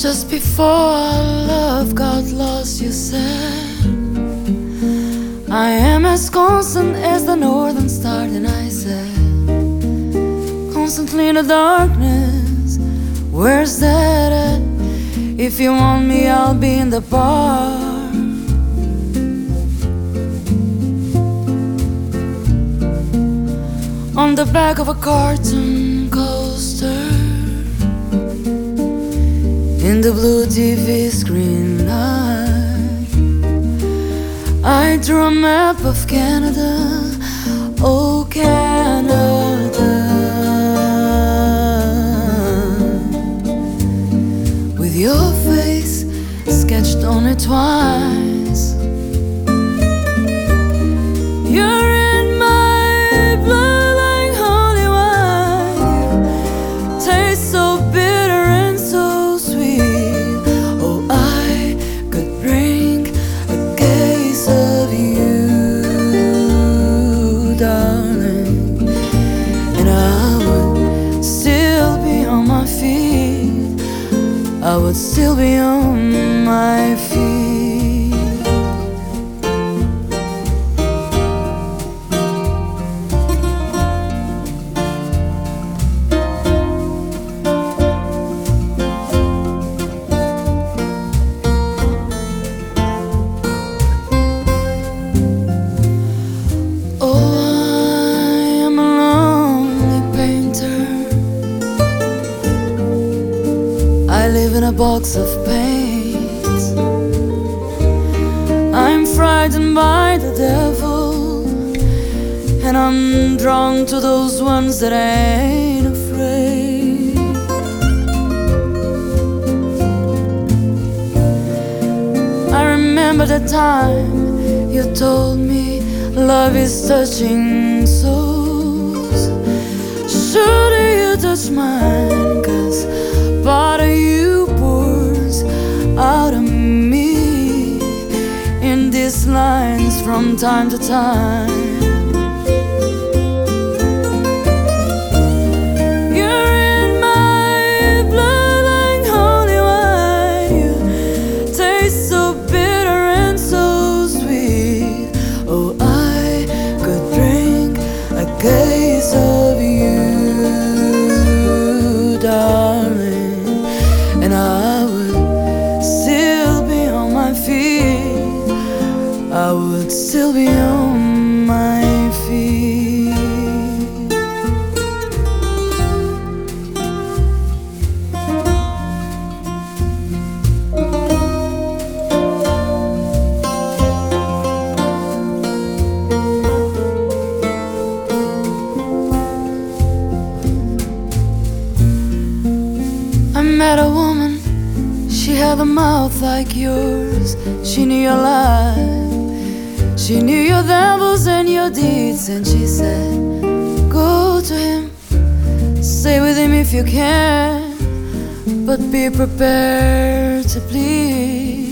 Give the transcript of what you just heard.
Just before our love got lost, you said, I am as constant as the northern star. And I said, Constantly in the darkness, where's that at? If you want me, I'll be in the bar. On the back of a cartoon coaster in the blue TV screen light. I drew a map of Canada, oh Canada, with your face sketched on it twice. I would still be on my feet. Box of paints. I'm frightened by the devil, and I'm drawn to those ones that ain't afraid. I remember the time you told me love is touching souls. Should you touch mine? Cause part of you from time to time. You're in my blood like holy wine. You taste so bitter and so sweet. Oh, I could drink a case of you, darling, and I still be on my feet. I met a woman, she had a mouth like yours. She knew your life, she knew your devils and your deeds, and she said, Go to him, stay with him if you can, but be prepared to bleed.